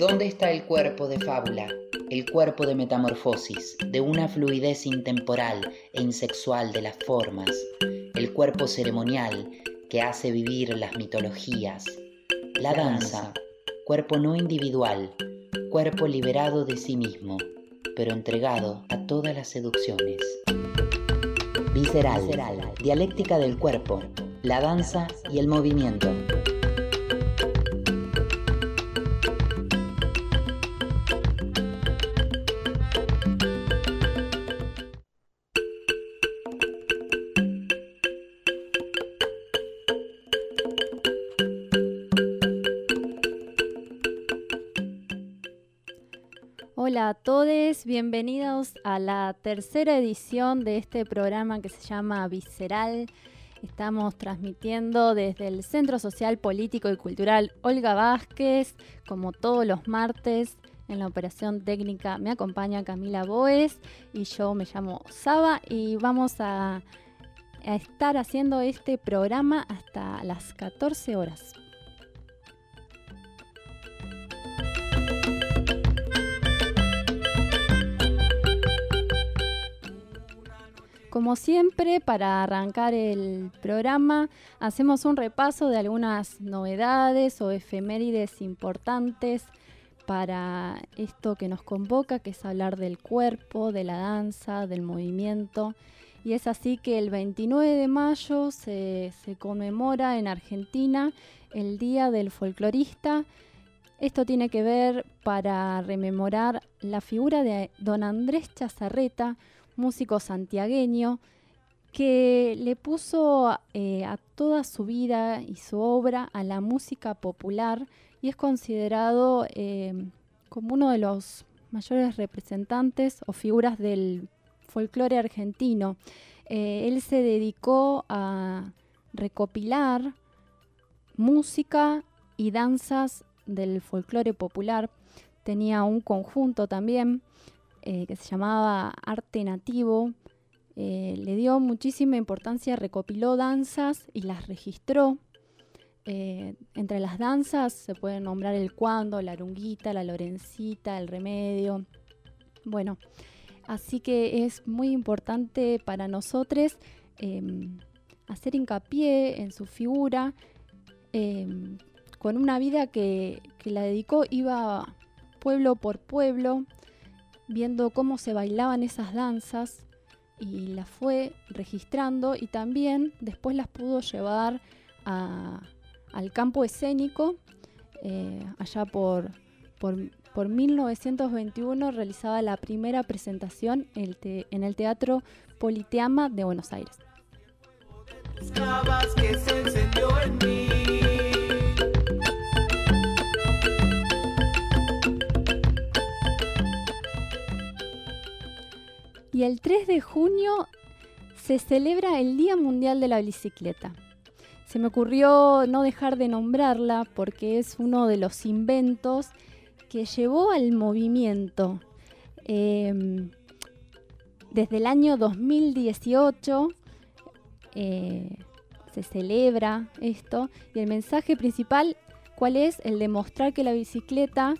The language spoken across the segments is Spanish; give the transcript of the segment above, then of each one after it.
¿Dónde está el cuerpo de fábula? El cuerpo de metamorfosis, de una fluidez intemporal e insexual de las formas, el cuerpo ceremonial que hace vivir las mitologías. La danza, cuerpo no individual, cuerpo liberado de sí mismo, pero entregado a todas las seducciones. Visceral, dialéctica del cuerpo, la danza y el movimiento. Bienvenidos a la tercera edición de este programa que se llama Visceral. Estamos transmitiendo desde el Centro Social, Político y Cultural Olga Vázquez, como todos los martes. En la operación técnica me acompaña Camila Boes y yo me llamo Saba y vamos a estar haciendo este programa hasta las 14 horas. Como siempre, para arrancar el programa, hacemos un repaso de algunas novedades o efemérides importantes para esto que nos convoca, que es hablar del cuerpo, de la danza, del movimiento. Y es así que el 29 de mayo se, conmemora en Argentina el Día del Folclorista. Esto tiene que ver para rememorar la figura de don Andrés Chazarreta, músico santiagueño, que le puso eh, a toda su vida y su obra a la música popular y es considerado eh, como uno de los mayores representantes o figuras del folclore argentino. Eh, él se dedicó a recopilar música y danzas del folclore popular. Tenía un conjunto también eh, que se llamaba Arte Nativo. Eh, le dio muchísima importancia, recopiló danzas y las registró. Eh, entre las danzas se pueden nombrar el cuando, la arunguita, la lorencita, el remedio. Bueno, así que es muy importante para nosotros em, hacer hincapié en su figura em, con una vida que, que la dedicó, iba pueblo por pueblo, viendo cómo se bailaban esas danzas y las fue registrando y también después las pudo llevar al campo escénico. Eh, allá por, por, 1921 realizaba la primera presentación en el Teatro Politeama de Buenos Aires. Y el 3 de junio se celebra el Día Mundial de la Bicicleta. Se me ocurrió no dejar de nombrarla porque es uno de los inventos que llevó al movimiento. Em, desde el año 2018 eh, se celebra esto y el mensaje principal, ¿cuál es? El de mostrar que la bicicleta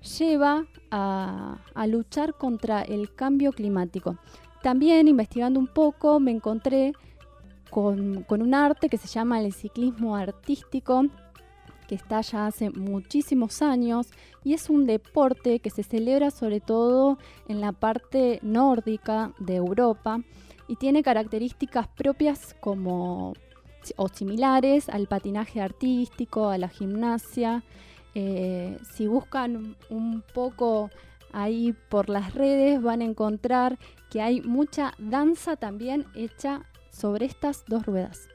lleva a, luchar contra el cambio climático. También investigando un poco me encontré con, un arte que se llama el ciclismo artístico, que está ya hace muchísimos años y es un deporte que se celebra sobre todo en la parte nórdica de Europa y tiene características propias como o similares al patinaje artístico, a la gimnasia eh, si buscan un poco ahí por las redes van a encontrar que hay mucha danza también hecha sobre estas dos ruedas.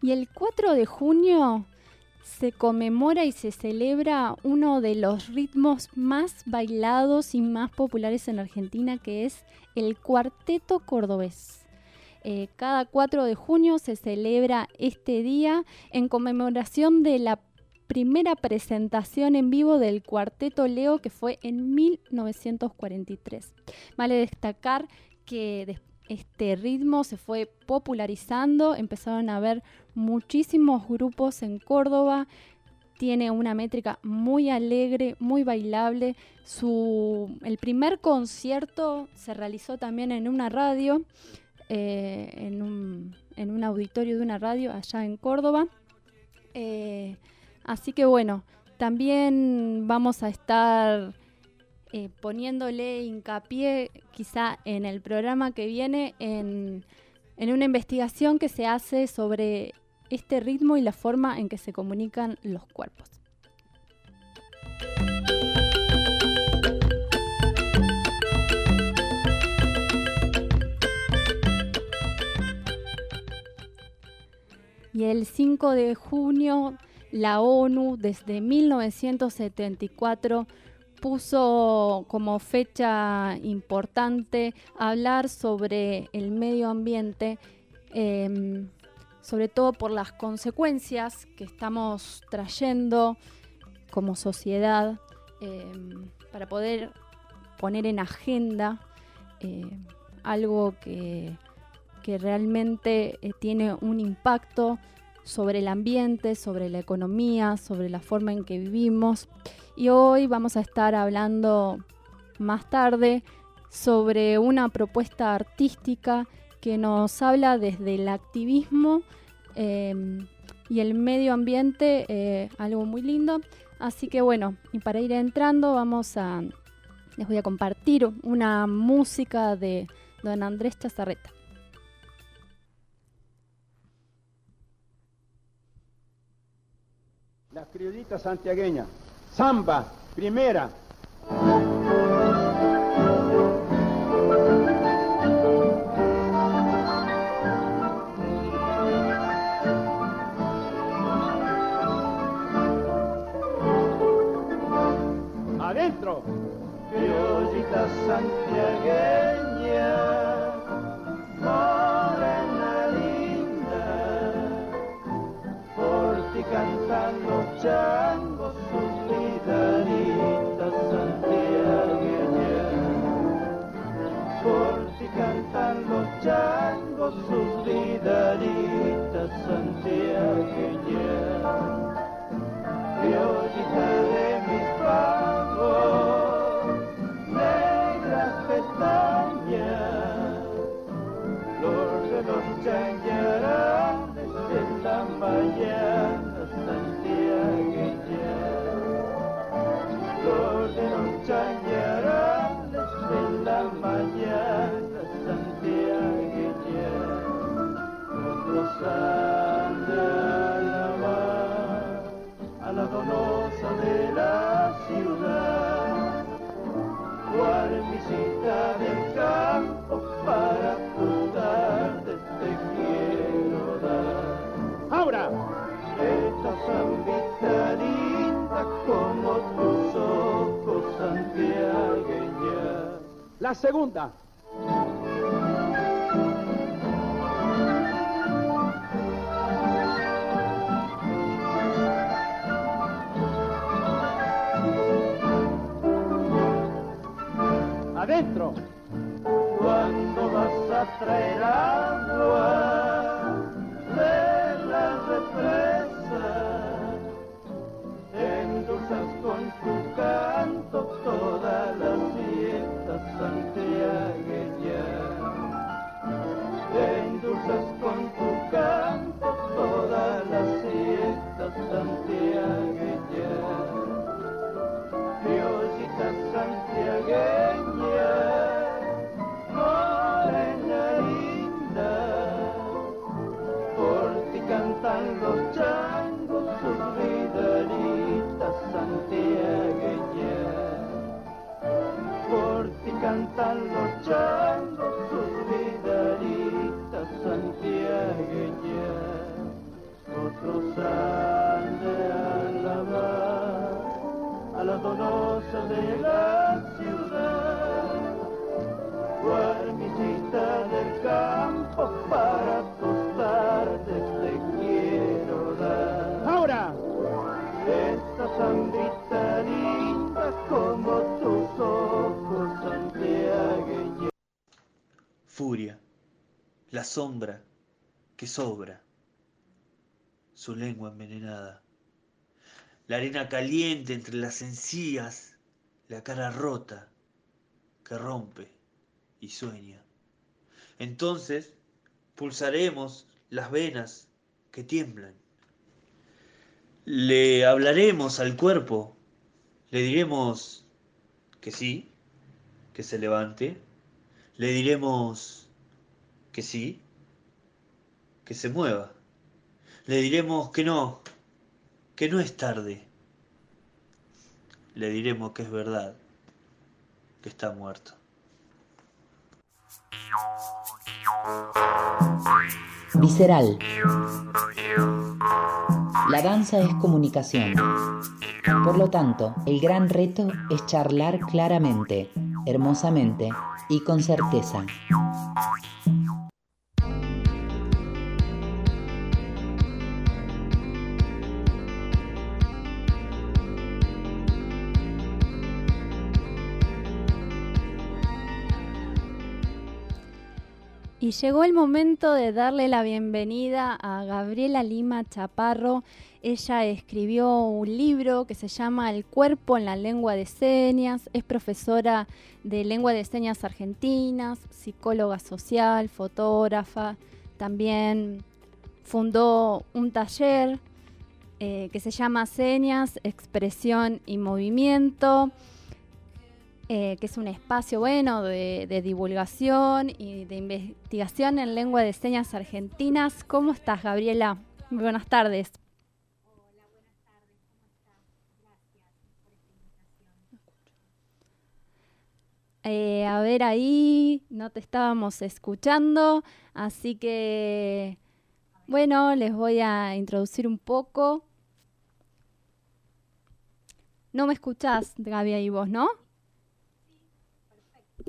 Y el 4 de junio se conmemora y se celebra uno de los ritmos más bailados y más populares en Argentina, que es el cuarteto cordobés. Eh, cada 4 de junio se celebra este día en conmemoración de la primera presentación en vivo del cuarteto Leo que fue en 1943. Vale destacar que este ritmo se fue popularizando, empezaron a haber muchísimos grupos en Córdoba, tiene una métrica muy alegre, muy bailable. Su, el primer concierto se realizó también en una radio, eh, en, un, en, un, auditorio de una radio allá en Córdoba. Eh, así que bueno, también vamos a estar eh, poniéndole hincapié quizá en el programa que viene en, en una investigación que se hace sobre este ritmo y la forma en que se comunican los cuerpos. Y el 5 de junio la ONU desde 1974 puso como fecha importante hablar sobre el medio ambiente em, sobre todo por las consecuencias que estamos trayendo como sociedad em, para poder poner en agenda eh, algo que, realmente eh, tiene un impacto sobre el ambiente, sobre la economía, sobre la forma en que vivimos. Y hoy vamos a estar hablando más tarde sobre una propuesta artística que nos habla desde el activismo em, y el medio ambiente, eh, algo muy lindo. Así que bueno, y para ir entrando vamos a, les voy a compartir una música de don Andrés Chazarreta. La criollita santiagueña, samba, primera. Criollita santiagueña, morena linda, por ti cantan los changos sus vidaritas santiagueña, por ti cantan los changos sus vidaritas santiagueña, criollita de los. Flor de los chañarales en la mañana santiagueña. Otros Segunda. Sobra, su lengua envenenada, la arena caliente entre las encías, la cara rota que rompe y sueña. Entonces pulsaremos las venas que tiemblan. Le hablaremos al cuerpo, le diremos que sí, que se levante, le diremos que sí, que se mueva, le diremos que no, que no es tarde, le diremos que es verdad, que está muerto. Visceral. La danza es comunicación. Por lo tanto, el gran reto es charlar claramente, hermosamente y con certeza. Y llegó el momento de darle la bienvenida a Gabriela Lima Chaparro. Ella escribió un libro que se llama El cuerpo en la lengua de señas. Es profesora de lengua de señas argentinas, psicóloga social, fotógrafa. También fundó un taller eh, que se llama Señas, Expresión y Movimiento. Eh, que es un espacio bueno de, divulgación y de investigación en lengua de señas argentinas. ¿Cómo estás, Gabriela? Buenas tardes. Hola, buenas tardes. Eh, a ver, ahí no te estábamos escuchando, así que, bueno, les voy a introducir un poco. No me escuchás, Gaby, y vos, ¿no?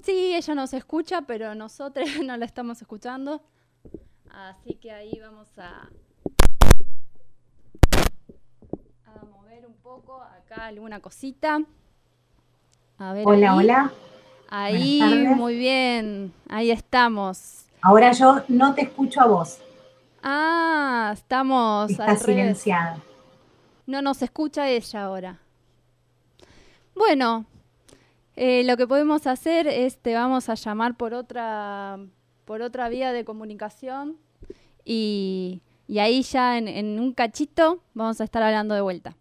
Sí, ella nos escucha, pero nosotros no la estamos escuchando. Así que ahí vamos a, a mover un poco acá alguna cosita. A ver hola, ahí. hola. Ahí, muy bien. Ahí estamos. Ahora yo no te escucho a vos. Ah, estamos Está silenciada. No nos escucha ella ahora. Bueno, eh, lo que podemos hacer es te vamos a llamar por otra, por otra vía de comunicación y, y ahí ya en, en un cachito vamos a estar hablando de vuelta.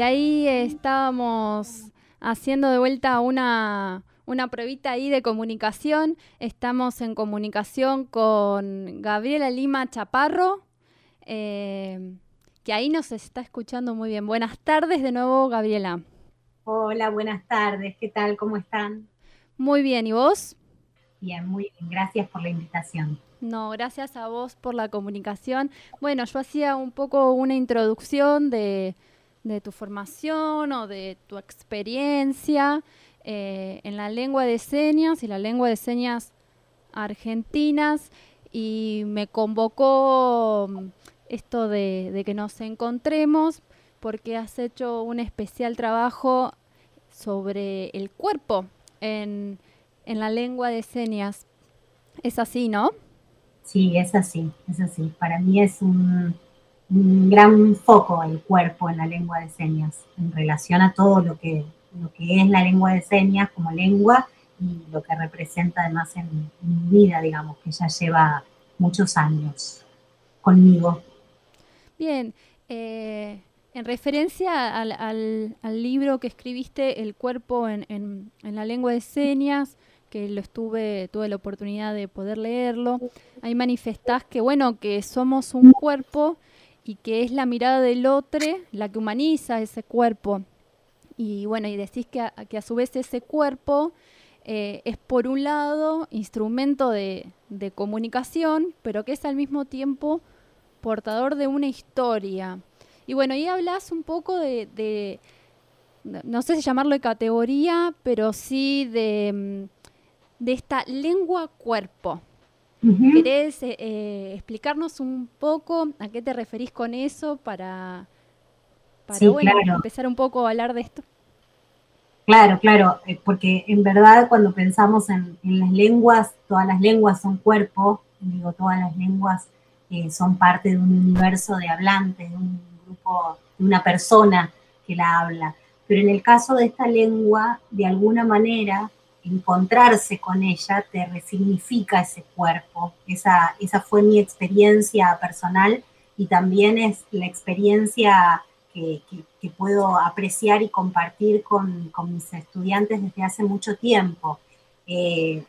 Y ahí estábamos haciendo de vuelta una, una pruebita ahí de comunicación. Estamos en comunicación con Gabriela Lima Chaparro, eh, que ahí nos está escuchando muy bien. Buenas tardes de nuevo, Gabriela. Hola, buenas tardes. ¿Qué tal? ¿Cómo están? Muy bien. ¿Y vos? Bien, muy bien. Gracias por la invitación. No, gracias a vos por la comunicación. Bueno, yo hacía un poco una introducción de, de tu formación o de tu experiencia eh, en la lengua de señas y la lengua de señas argentinas y me convocó mm, esto de, de que nos encontremos porque has hecho un especial trabajo sobre el cuerpo en, en la lengua de señas. Es así, ¿no? Sí, es así, es así. Para mí es un, un gran foco el cuerpo en la lengua de señas en relación a todo lo que, lo que es la lengua de señas como lengua y lo que representa además en, mi vida, digamos, que ya lleva muchos años conmigo. Bien, eh, en referencia al, al- al libro que escribiste, El cuerpo en, en- en la lengua de señas, que lo estuve, tuve la oportunidad de poder leerlo, ahí manifestás que bueno, que somos un cuerpo y que es la mirada del otro la que humaniza ese cuerpo. Y bueno, y decís que a, que a su vez ese cuerpo eh, es por un lado instrumento de, de comunicación, pero que es al mismo tiempo portador de una historia. Y bueno, ahí hablas un poco de, no sé si llamarlo de categoría, pero sí de, mm, de esta Ujú. ¿Querés eh, eh, explicarnos un poco a qué te referís con eso para, para Sí, bueno, claro. empezar un poco a hablar de esto? Claro, claro, eh, porque en verdad cuando pensamos en, en las lenguas, todas las lenguas son cuerpo, digo, todas las lenguas eh, son parte de un universo de hablantes, de un grupo, de una persona que la habla. Pero en el caso de esta lengua, de alguna manera, encontrarse con ella te resignifica ese cuerpo. Esa, esa fue mi experiencia personal y también es la experiencia que, que- puedo apreciar y compartir con, con mis estudiantes desde hace mucho tiempo. Eh,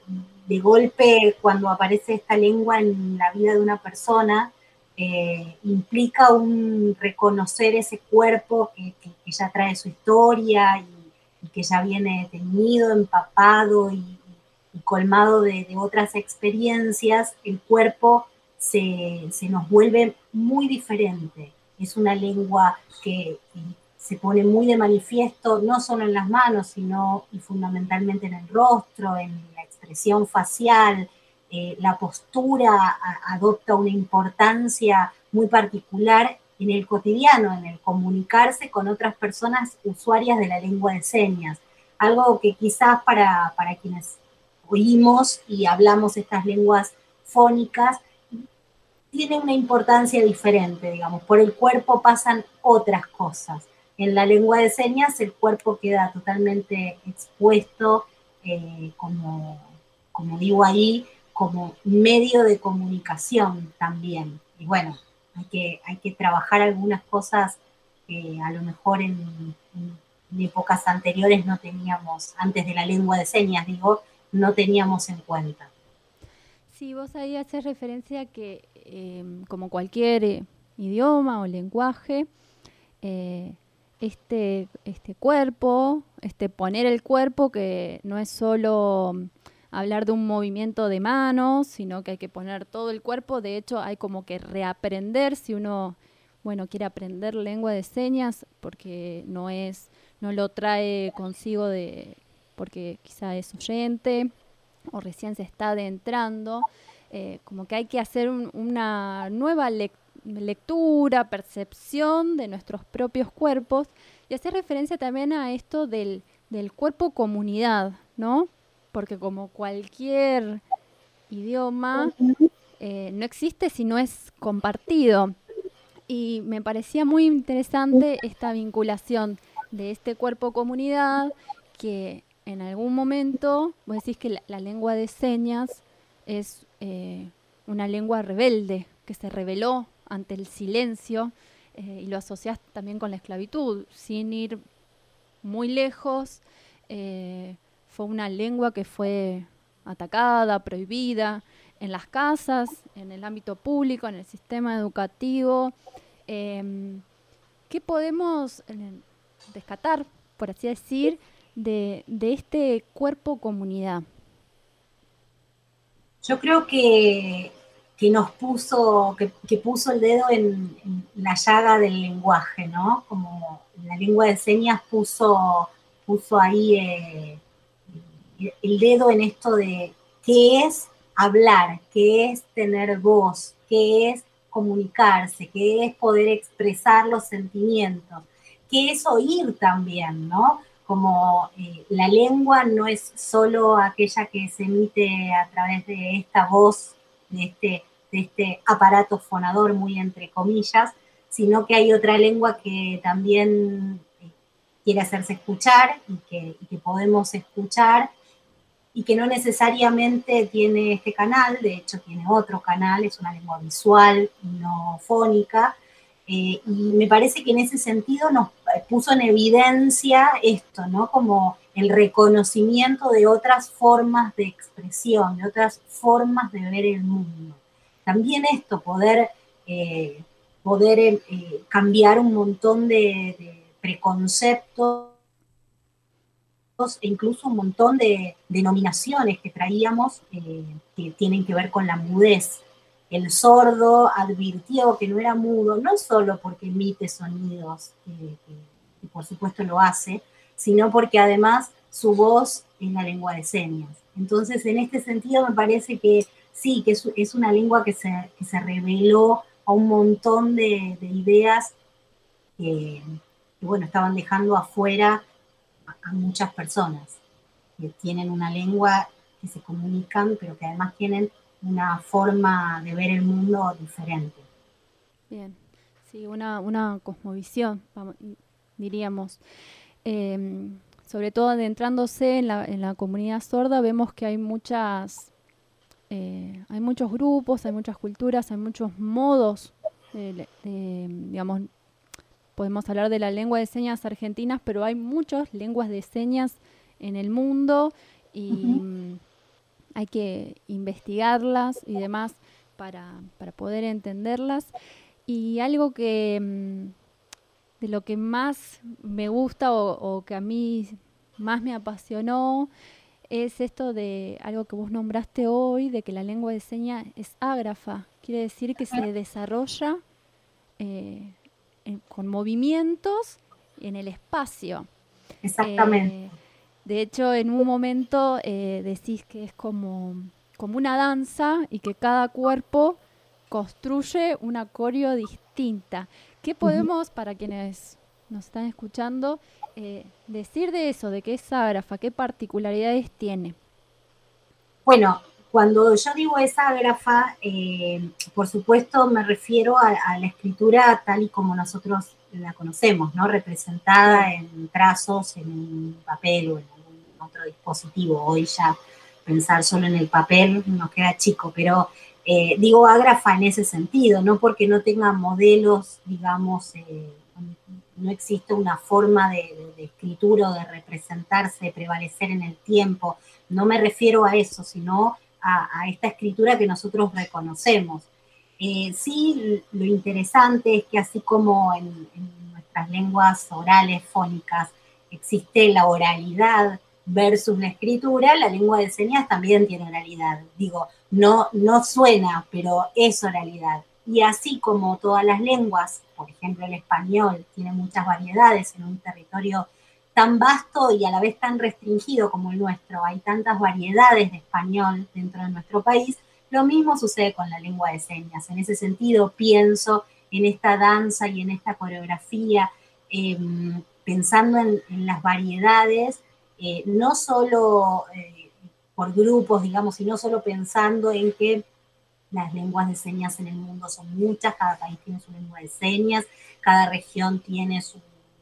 de golpe, cuando aparece esta lengua en la vida de una persona, eh, implica un reconocer ese cuerpo que, que- que ya trae su historia y, que ya viene teñido, empapado y, colmado de, otras experiencias, el cuerpo se, nos vuelve muy diferente. Es una lengua que se pone muy de manifiesto, no solo en las manos, sino y fundamentalmente en el rostro, en la expresión facial. Eh, la postura adopta una importancia muy particular en el cotidiano, en el comunicarse con otras personas usuarias de la lengua de señas. Algo que quizás para, para quienes oímos y hablamos estas lenguas fónicas, tiene una importancia diferente, digamos. Por el cuerpo pasan otras cosas. En la lengua de señas el cuerpo queda totalmente expuesto, eh, como, como digo ahí, como medio de comunicación también. Y bueno, hay que, hay que trabajar algunas cosas que a lo mejor en, épocas anteriores no teníamos, antes de la lengua de señas, digo, no teníamos en cuenta. Sí, vos ahí haces referencia a que eh, como cualquier eh, idioma o lenguaje, eh, este, este cuerpo, este poner el cuerpo, que no es solo hablar de un movimiento de manos, sino que hay que poner todo el cuerpo. De hecho, hay como que reaprender si uno, bueno, quiere aprender lengua de señas, porque no es, no lo trae consigo de, porque quizá es oyente o recién se está adentrando, eh, como que hay que hacer un- una nueva lec- lectura, percepción de nuestros propios cuerpos y hacer referencia también a esto del, del cuerpo comunidad, ¿no? Porque como cualquier idioma, eh, no existe si no es compartido. Y me parecía muy interesante esta vinculación de este cuerpo comunidad que en algún momento vos decís que la, la lengua de señas es eh, una lengua rebelde, que se rebeló ante el silencio eh, y lo asociás también con la esclavitud, sin ir muy lejos. eh, fue una lengua que fue atacada, prohibida en las casas, en el ámbito público, en el sistema educativo. Em, ¿Qué podemos eh, rescatar, por así decir, de, de este cuerpo comunidad? Yo creo que que nos puso, que, puso el dedo en, la llaga del lenguaje, ¿no? Como la lengua de señas puso, puso ahí eh, el dedo en esto de qué es hablar, qué es tener voz, qué es comunicarse, qué es poder expresar los sentimientos, qué es oír también, ¿no? Como eh, la lengua no es solo aquella que se emite a través de esta voz, de este de este aparato fonador, muy entre comillas, sino que hay otra lengua que también eh, quiere hacerse escuchar y que, podemos escuchar y que no necesariamente tiene este canal, de hecho tiene otro canal, es una lengua visual, no fónica, eh, y me parece que en ese sentido nos puso en evidencia esto, ¿no? Como el reconocimiento de otras formas de expresión, de otras formas de ver el mundo también esto, poder, eh, poder eh, cambiar un montón de, preconceptos e incluso un montón de denominaciones que traíamos eh, que tienen que ver con la mudez. El sordo advirtió que no era mudo, no solo porque emite sonidos, y por supuesto lo hace, sino porque además su voz es la lengua de señas. Entonces, en este sentido, me parece que sí, que es, una lengua que se, reveló a un montón de, ideas que, bueno, estaban dejando afuera a, muchas personas que tienen una lengua que se comunican, pero que además tienen una forma de ver el mundo diferente. Bien, sí, una, cosmovisión, diríamos. Em, sobre todo adentrándose en la, en la comunidad sorda, vemos que hay muchas eh, hay muchos grupos, hay muchas culturas, hay muchos modos, de, digamos, podemos hablar de la lengua de señas argentinas, pero hay muchas lenguas de señas en el mundo y mm, hay que investigarlas y demás para, poder entenderlas. Y algo que mm, de lo que más me gusta o que a mí más me apasionó es esto de algo que vos nombraste hoy, de que la lengua de señas es ágrafa. Quiere decir que se desarrolla eh, con movimientos en el espacio. Exactamente. Eh, de hecho, en un momento eh, decís que es como, como una danza y que cada cuerpo construye una coreo distinta. ¿Qué podemos, para quienes nos están escuchando, eh, decir de eso, de qué es ágrafa, qué particularidades tiene. Bueno, cuando yo digo esa ágrafa, eh, por supuesto me refiero a, la escritura tal y como nosotros la conocemos, ¿no? Representada en trazos, en un papel o en algún otro dispositivo. Hoy ya pensar solo en el papel nos queda chico, pero eh, digo ágrafa en ese sentido, no porque no tenga modelos, digamos, no existe una forma de, escritura o de representarse, de prevalecer en el tiempo. No me refiero a eso, sino a, esta escritura que nosotros reconocemos. Eh, sí, lo interesante es que así como en, nuestras lenguas orales, fónicas, existe la oralidad versus la escritura, la lengua de señas también tiene oralidad. Digo, no, no suena, pero es oralidad. Y así como todas las lenguas por ejemplo el español tiene muchas variedades en un territorio tan vasto y a la vez tan restringido como el nuestro, hay tantas variedades de español dentro de nuestro país, lo mismo sucede con la lengua de señas. En ese sentido, pienso en esta danza y en esta coreografía, em, pensando en, las variedades, eh, no solo eh, por grupos, digamos, sino solo pensando en que las lenguas de señas en el mundo son muchas, cada país tiene su lengua de señas, cada región tiene su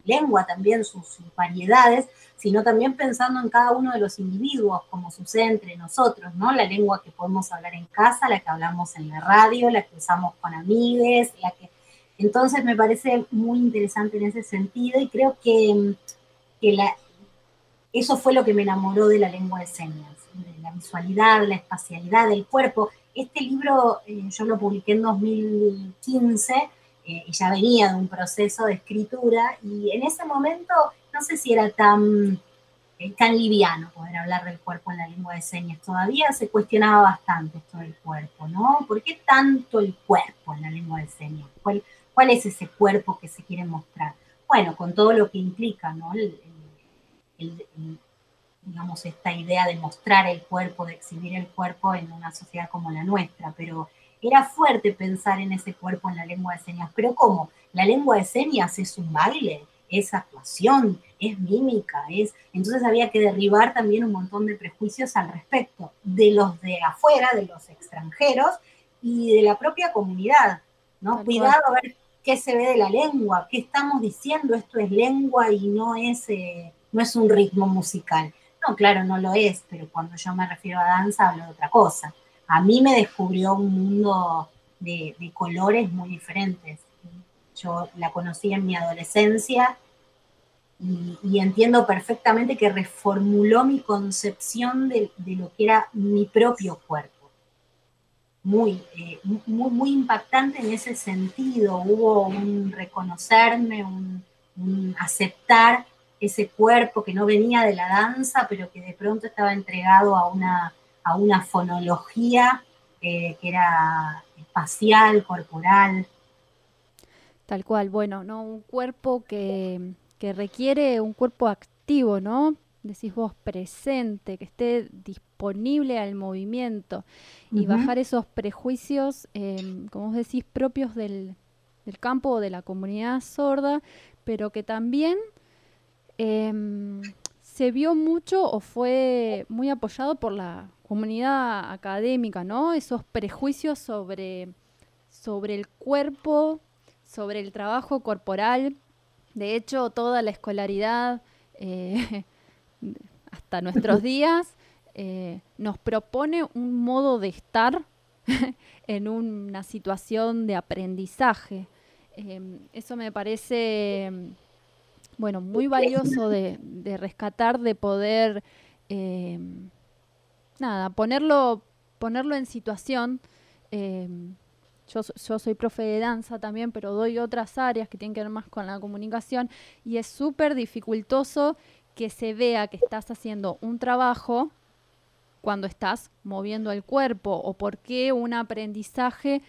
lengua también, sus, variedades, sino también pensando en cada uno de los individuos, como sucede entre nosotros, ¿no? La lengua que podemos hablar en casa, la que hablamos en la radio, la que usamos con amigues, la que... Entonces me parece muy interesante en ese sentido y creo que, que la, eso fue lo que me enamoró de la lengua de señas, de la visualidad, la espacialidad del cuerpo. Este libro eh, yo lo publiqué en 2015 ya venía de un proceso de escritura y en ese momento no sé si era tan eh, tan liviano poder hablar del cuerpo en la lengua de señas. Todavía se cuestionaba bastante esto del cuerpo, ¿no? ¿Por qué tanto el cuerpo en la lengua de señas? ¿Cuál, cuál es ese cuerpo que se quiere mostrar? Bueno, con todo lo que implica, ¿no? digamos, esta idea de mostrar el cuerpo, de exhibir el cuerpo en una sociedad como la nuestra, pero era fuerte pensar en ese cuerpo en la lengua de señas. Pero ¿cómo? La lengua de señas es un baile, es actuación, es mímica, es... Entonces había que derribar también un montón de prejuicios al respecto, de los de afuera, de los extranjeros y de la propia comunidad, ¿no? Cuidado a ver qué se ve de la lengua, qué estamos diciendo, esto es lengua y no es, eh, no es un ritmo musical. No, claro, no lo es, pero cuando yo me refiero a danza hablo de otra cosa. A mí me descubrió un mundo de, colores muy diferentes. Yo la conocí en mi adolescencia y, entiendo perfectamente que reformuló mi concepción de, lo que era mi propio cuerpo. Muy, eh, muy, muy, impactante en ese sentido. Hubo un reconocerme, un, aceptar ese cuerpo que no venía de la danza, pero que de pronto estaba entregado a una, a una fonología eh, que era espacial, corporal. Tal cual, bueno, ¿no? Un cuerpo que, que requiere un cuerpo activo, ¿no? Decís vos presente, que esté disponible al movimiento y bajar esos prejuicios, em, como vos decís, propios del, campo o de la comunidad sorda, pero que también em, se vio mucho o fue muy apoyado por la comunidad académica, ¿no? Esos prejuicios sobre, sobre el cuerpo, sobre el trabajo corporal de hecho, toda la escolaridad, eh, hasta nuestros días, eh, nos propone un modo de estar en una situación de aprendizaje. Em, eso me parece, bueno, muy valioso de, rescatar, de poder, em, nada, ponerlo, ponerlo en situación em, yo, soy profe de danza también, pero doy otras áreas que tienen que ver más con la comunicación y es súper dificultoso que se vea que estás haciendo un trabajo cuando estás moviendo el cuerpo o por qué un aprendizaje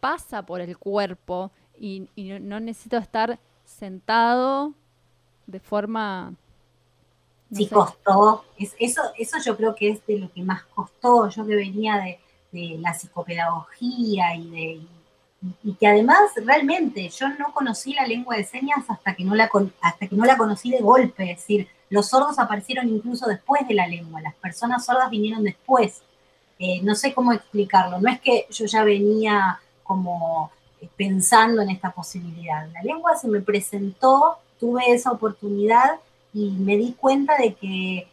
pasa por el cuerpo y, no necesito estar sentado de forma... sí, costó. eso, eso yo creo que es de lo que más costó. Yo que venía de, de la psicopedagogía y de y que además realmente yo no conocí la lengua de señas hasta que no la hasta que no la conocí de golpe, es decir, los sordos aparecieron incluso después de la lengua, las personas sordas vinieron después. Eh, no sé cómo explicarlo, no es que yo ya venía como eh, pensando en esta posibilidad. La lengua se me presentó, tuve esa oportunidad y me di cuenta de que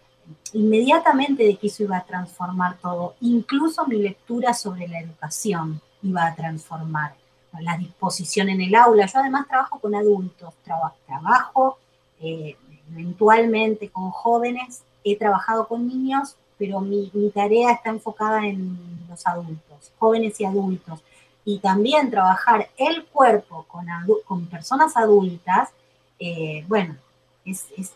inmediatamente de que eso iba a transformar todo, incluso mi lectura sobre la educación iba a transformar la disposición en el aula. Yo además trabajo con adultos, trabajo eh, eventualmente con jóvenes, he trabajado con niños, pero mi, tarea está enfocada en los adultos, jóvenes y adultos. Y también trabajar el cuerpo con, con personas adultas, eh, bueno, es,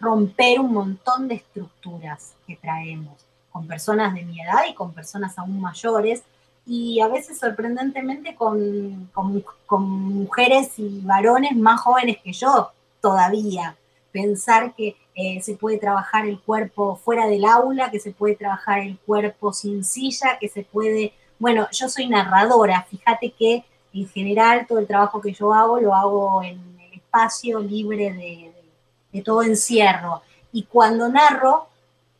romper un montón de estructuras que traemos con personas de mi edad y con personas aún mayores y a veces sorprendentemente con, mujeres y varones más jóvenes que yo todavía. Pensar que eh, se puede trabajar el cuerpo fuera del aula, que se puede trabajar el cuerpo sin silla, que se puede... Bueno, yo soy narradora, fíjate que en general todo el trabajo que yo hago lo hago en el espacio libre de, todo encierro. Y cuando narro,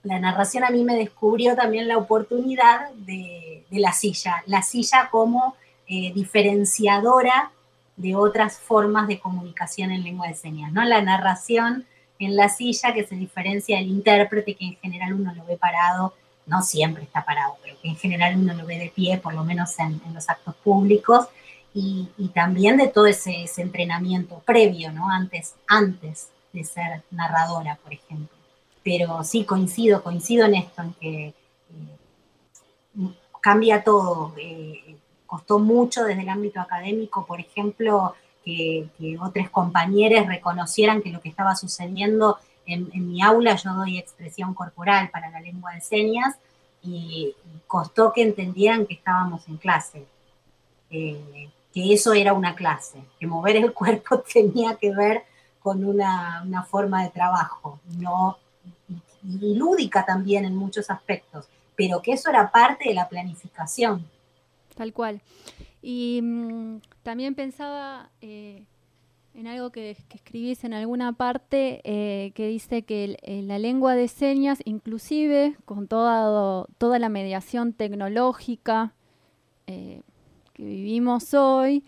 la narración a mí me descubrió también la oportunidad de, la silla, la silla como eh, diferenciadora de otras formas de comunicación en lengua de señas, ¿no? La narración en la silla que se diferencia del intérprete, que en general uno lo ve parado, no siempre está parado, pero que en general uno lo ve de pie, por lo menos en, los actos públicos, y, también de todo ese, ese, entrenamiento previo, ¿no? Antes, antes de ser narradora, por ejemplo. Pero sí, coincido, coincido en esto, en que eh, cambia todo. Eh, costó mucho desde el ámbito académico, por ejemplo, que, otros compañeros reconocieran que lo que estaba sucediendo en, mi aula yo doy expresión corporal para la lengua de señas y costó que entendieran que estábamos en clase, eh, que eso era una clase, que mover el cuerpo tenía que ver con una, forma de trabajo, no, y, lúdica también en muchos aspectos, pero que eso era parte de la planificación. Tal cual. Y mm, también pensaba eh, en algo que, escribís en alguna parte eh, que dice que la lengua de señas, inclusive con toda, toda la mediación tecnológica eh, que vivimos hoy,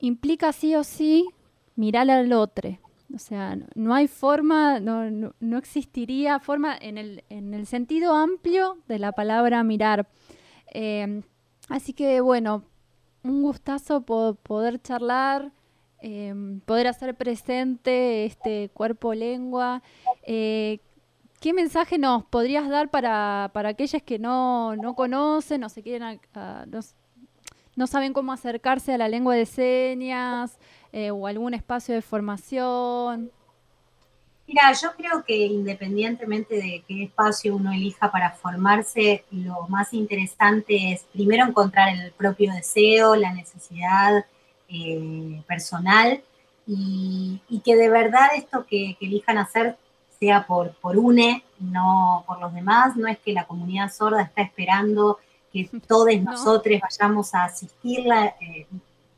implica sí o sí mirar al otro. O sea, no hay forma, no, no, existiría forma en el, en el, sentido amplio de la palabra mirar. Eh, así que bueno, un gustazo poder charlar Em, poder hacer presente este cuerpo-lengua. Eh, ¿Qué mensaje nos podrías dar para, para aquellas que no, no conocen o se quieren, saben cómo acercarse a la lengua de señas eh, o algún espacio de formación? Mira, yo creo que independientemente de qué espacio uno elija para formarse, lo más interesante es primero encontrar el propio deseo, la necesidad, eh, personal y, que de verdad esto que, elijan hacer sea por, por UNE, no por los demás, no es que la comunidad sorda está esperando que todos nosotros vayamos a asistirla, eh,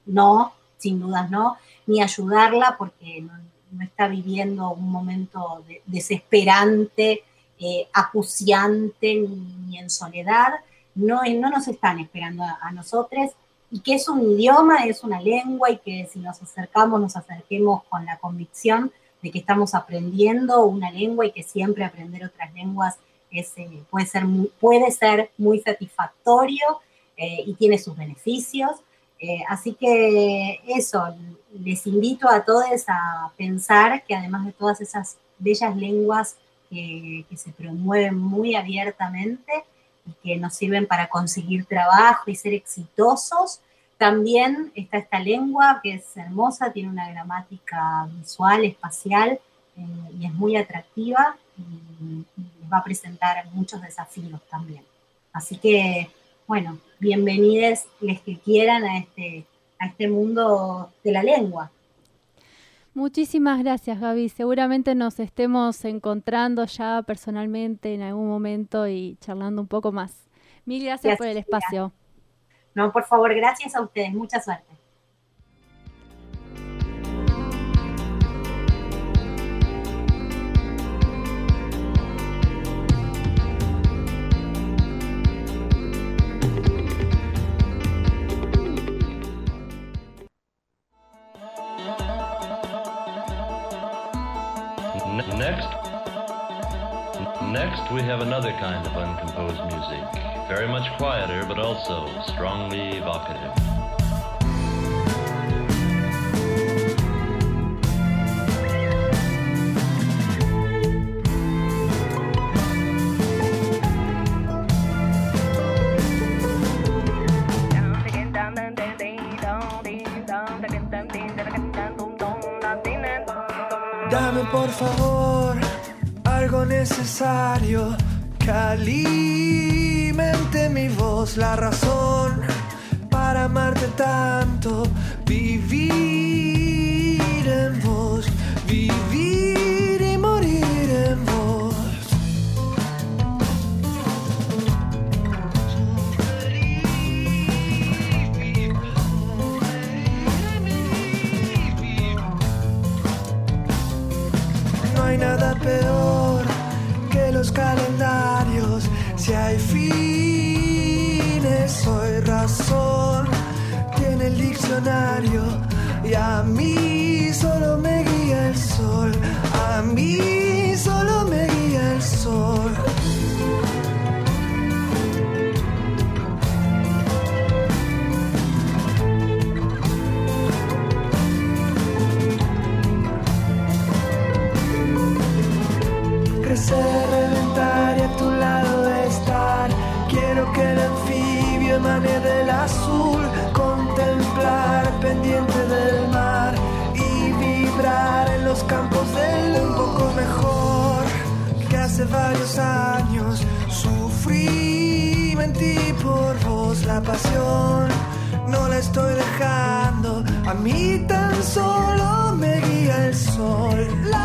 no, sin dudas no, ni ayudarla porque no, está viviendo un momento desesperante, eh, acuciante ni, en soledad, no, no nos están esperando a, a nosotros. Y que es un idioma, es una lengua y que si nos acercamos, nos acerquemos con la convicción de que estamos aprendiendo una lengua y que siempre aprender otras lenguas es, eh, puede, ser puede ser muy satisfactorio eh, y tiene sus beneficios. Eh, así que eso, les invito a todos a pensar que además de todas esas bellas lenguas que, se promueven muy abiertamente, y que nos sirven para conseguir trabajo y ser exitosos, también está esta lengua que es hermosa, tiene una gramática visual, espacial y es muy atractiva va a presentar muchos desafíos también. Así que, bueno, bienvenidos les que quieran a este, a este mundo de la lengua. Muchísimas gracias, Gaby. Seguramente nos estemos encontrando ya personalmente en algún momento y charlando un poco más. Mil gracias por el espacio. No, por favor, gracias a ustedes. Mucha suerte. Next, next we have another kind of uncomposed music. very much quieter but also strongly evocative. Cali mente mi voz la razón call.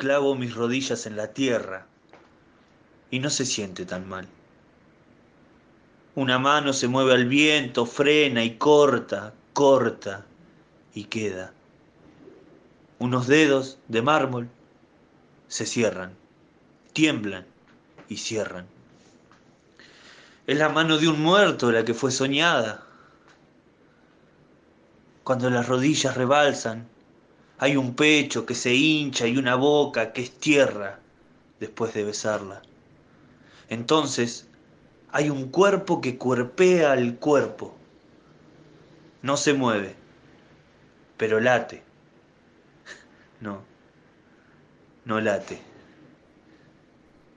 Clavo mis rodillas en la tierra y no se siente tan mal. Una mano se mueve al viento, frena y corta, corta y queda. Unos dedos de mármol se cierran, tiemblan y cierran. Es la mano de un muerto la que fue soñada. Cuando las rodillas rebalsan, hay un pecho que se hincha y una boca que es tierra después de besarla. Entonces hay un cuerpo que cuerpea al cuerpo. No se mueve, pero late. No, no late.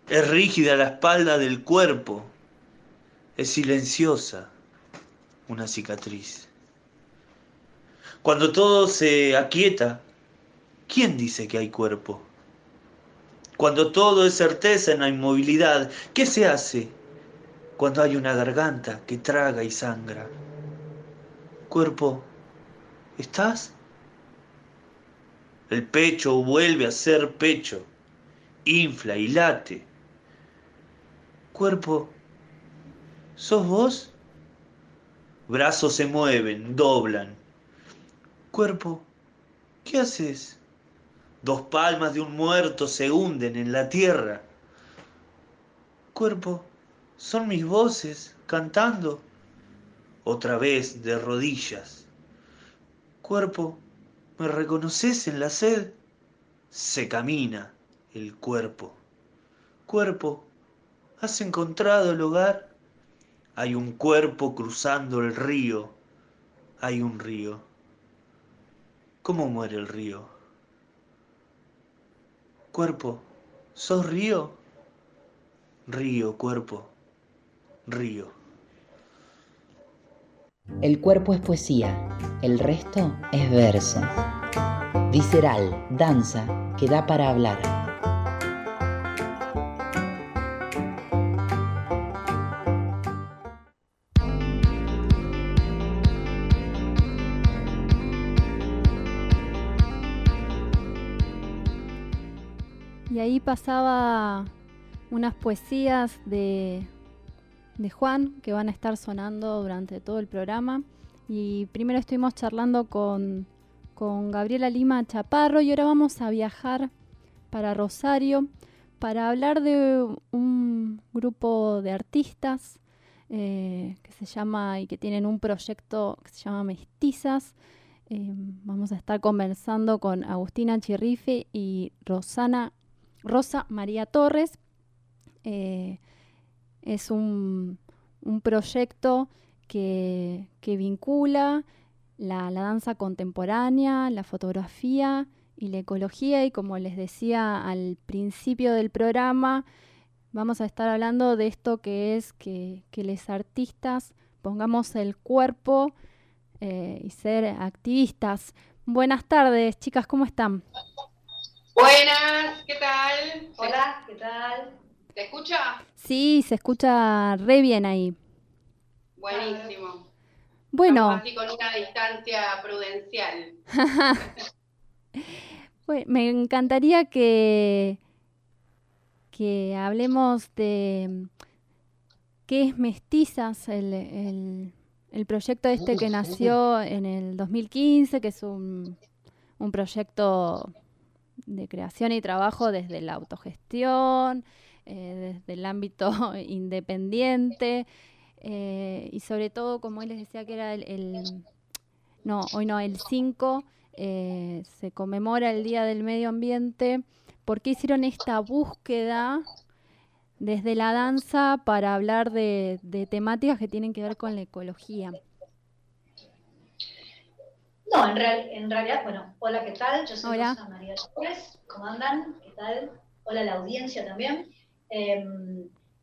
Es rígida la espalda del cuerpo. Es silenciosa una cicatriz. Cuando todo se aquieta, ¿quién dice que hay cuerpo? Cuando todo es certeza en la inmovilidad, ¿qué se hace cuando hay una garganta que traga y sangra? Cuerpo, ¿estás? El pecho vuelve a ser pecho, infla y late. Cuerpo, ¿sos vos? Brazos se mueven, doblan. Cuerpo, ¿qué haces? Dos palmas de un muerto se hunden en la tierra. Cuerpo, son mis voces cantando. Otra vez de rodillas. Cuerpo, ¿me reconoces en la sed? Se camina el cuerpo. Cuerpo, ¿has encontrado el hogar? Hay un cuerpo cruzando el río. Hay un río. ¿Cómo muere el río? Cuerpo, ¿sos río? Río, cuerpo, río. El cuerpo es poesía, el resto es verso. Visceral, danza, que da para hablar. Ahí pasaba unas poesías de, de Juan que van a estar sonando durante todo el programa. Y primero estuvimos charlando con, con Gabriela Lima Chaparro y ahora vamos a viajar para Rosario para hablar de un grupo de artistas eh, que se llama y que tienen un proyecto que se llama Mestizas. Eh, vamos a estar conversando con Agustina Chirrife y Rosana, Rosa María Torres. Eh, es un, un proyecto que, que vincula la, la, danza contemporánea, la fotografía y la ecología y como les decía al principio del programa, vamos a estar hablando de esto que es que, que los artistas pongamos el cuerpo eh, y ser activistas. Buenas tardes, chicas, ¿cómo están? Buenas, ¿qué tal? Hola, ¿qué tal? ¿Te escucha? Sí, se escucha re bien ahí. Buenísimo. Bueno. Estamos así con una distancia prudencial. bueno, me encantaría que, que hablemos de qué es Mestizas, el, el, el proyecto este que nació en el 2015, que es un, un proyecto de creación y trabajo desde la autogestión, eh, desde el ámbito independiente eh, y sobre todo, como él les decía que era el, no, hoy no, el 5 eh, se conmemora el Día del Medio Ambiente. ¿Por qué hicieron esta búsqueda desde la danza para hablar de, de temáticas que tienen que ver con la ecología? No, en, real, en, realidad, bueno, hola, ¿qué tal? Yo soy hola. Rosa María Torres, ¿cómo andan? ¿Qué tal? Hola la audiencia también. Eh,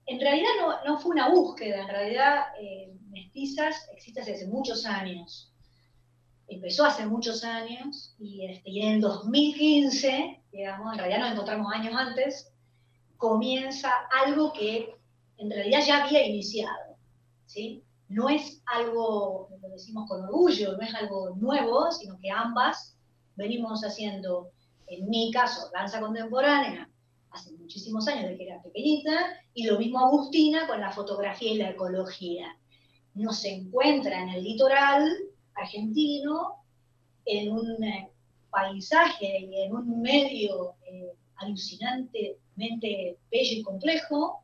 en realidad no, no, fue una búsqueda, en realidad eh, Mestizas existe hace muchos años. Empezó hace muchos años y, este, y en el 2015, digamos, en realidad nos encontramos años antes, comienza algo que en realidad ya había iniciado, ¿sí? No es algo, lo decimos con orgullo, no es algo nuevo, sino que ambas venimos haciendo, en mi caso, danza contemporánea, hace muchísimos años desde que era pequeñita, y lo mismo Agustina con la fotografía y la ecología. Nos encuentra en el litoral argentino, en un eh, paisaje y en un medio eh, alucinantemente bello y complejo,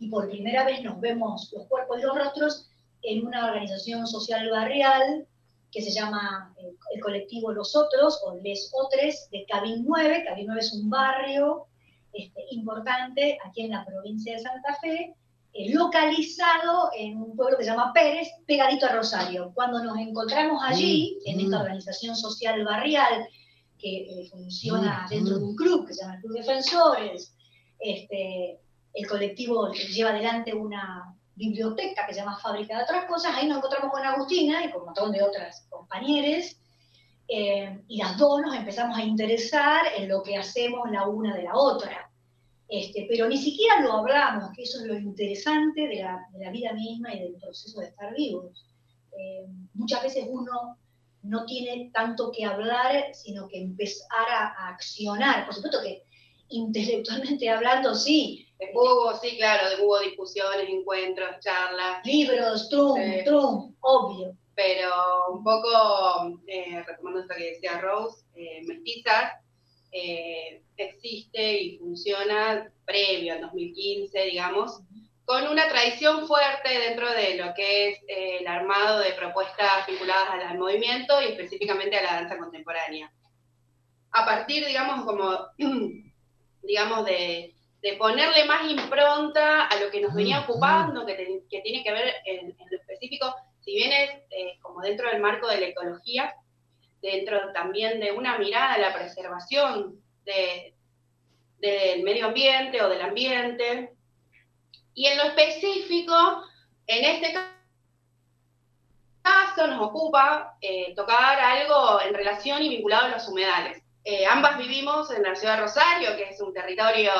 y por primera vez nos vemos los cuerpos y los rostros en una organización social barrial que se llama eh, el colectivo Los Otros o Les Otres de Cabin 9. Cabin 9 es un barrio este, importante aquí en la provincia de Santa Fe, eh, localizado en un pueblo que se llama Pérez, pegadito a Rosario. Cuando nos encontramos allí, en esta organización social barrial que eh, funciona dentro de un club que se llama el Club Defensores, este, el colectivo lleva adelante una, biblioteca que se llama Fábrica de otras cosas, ahí nos encontramos con Agustina y con un montón de otras compañeras, eh, y las dos nos empezamos a interesar en lo que hacemos la una de la otra. Este, pero ni siquiera lo hablamos, que eso es lo interesante de la, de la vida misma y del proceso de estar vivos. Eh, muchas veces uno no tiene tanto que hablar, sino que empezar a, a accionar. Por supuesto que intelectualmente hablando, sí, Hubo, sí, claro, hubo discusiones, encuentros, charlas. Libros, trum, sí. trum, obvio. Pero un poco, eh, retomando esto que decía Rose, eh, Mestizas eh, existe y funciona previo al 2015, digamos, con una tradición fuerte dentro de lo que es el armado de propuestas vinculadas al movimiento y específicamente a la danza contemporánea. A partir, digamos, como, digamos, de de ponerle más impronta a lo que nos venía ocupando, que, te, que tiene que ver en, en, lo específico, si bien es eh, como dentro del marco de la ecología, dentro también de una mirada a la preservación de, del medio ambiente o del ambiente, y en lo específico, en este caso nos ocupa eh, tocar algo en relación y vinculado a los humedales. Eh, ambas vivimos en la ciudad de Rosario, que es un territorio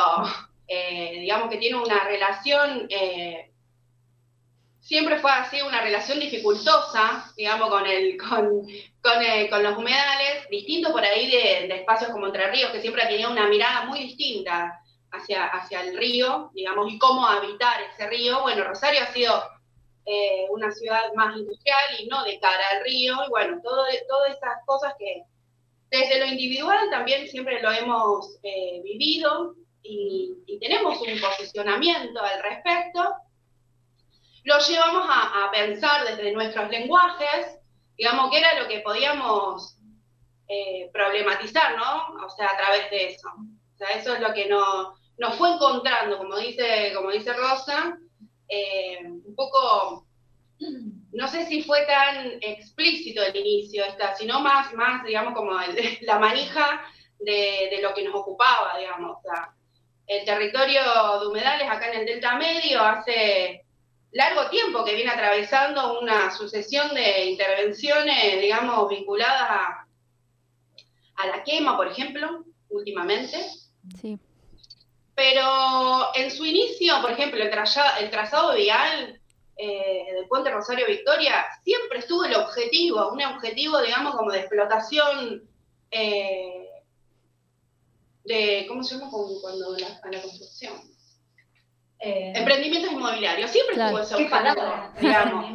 eh, digamos que tiene una relación, eh, siempre fue así, una relación dificultosa, digamos, con, el, con, con, eh, con los humedales, distinto por ahí de, espacios como Entre Ríos, que siempre tenía una mirada muy distinta hacia, hacia el río, digamos, y cómo habitar ese río. Bueno, Rosario ha sido una ciudad más industrial y no de cara al río, y bueno, todo, todas esas cosas que desde lo individual también siempre lo hemos vivido y, tenemos un posicionamiento al respecto, lo llevamos a, pensar desde nuestros lenguajes, digamos que era lo que podíamos eh, problematizar, ¿no? O sea, a través de eso. O sea, eso es lo que no, nos fue encontrando, como dice, como dice Rosa, eh, un poco, no sé si fue tan explícito el inicio, esta, sino más, más digamos, como la manija de, lo que nos ocupaba, digamos. El territorio de humedales acá en el Delta Medio hace largo tiempo que viene atravesando una sucesión de intervenciones, digamos, vinculadas a, a la quema, por ejemplo, últimamente. Sí. Pero en su inicio, por ejemplo, el, el trazado vial eh, del puente Rosario Victoria siempre estuvo el objetivo, un objetivo, digamos, como de explotación eh, de, ¿cómo se llama cuando la, a la construcción? Eh, Emprendimientos inmobiliarios, siempre estuvo ese objetivo, digamos.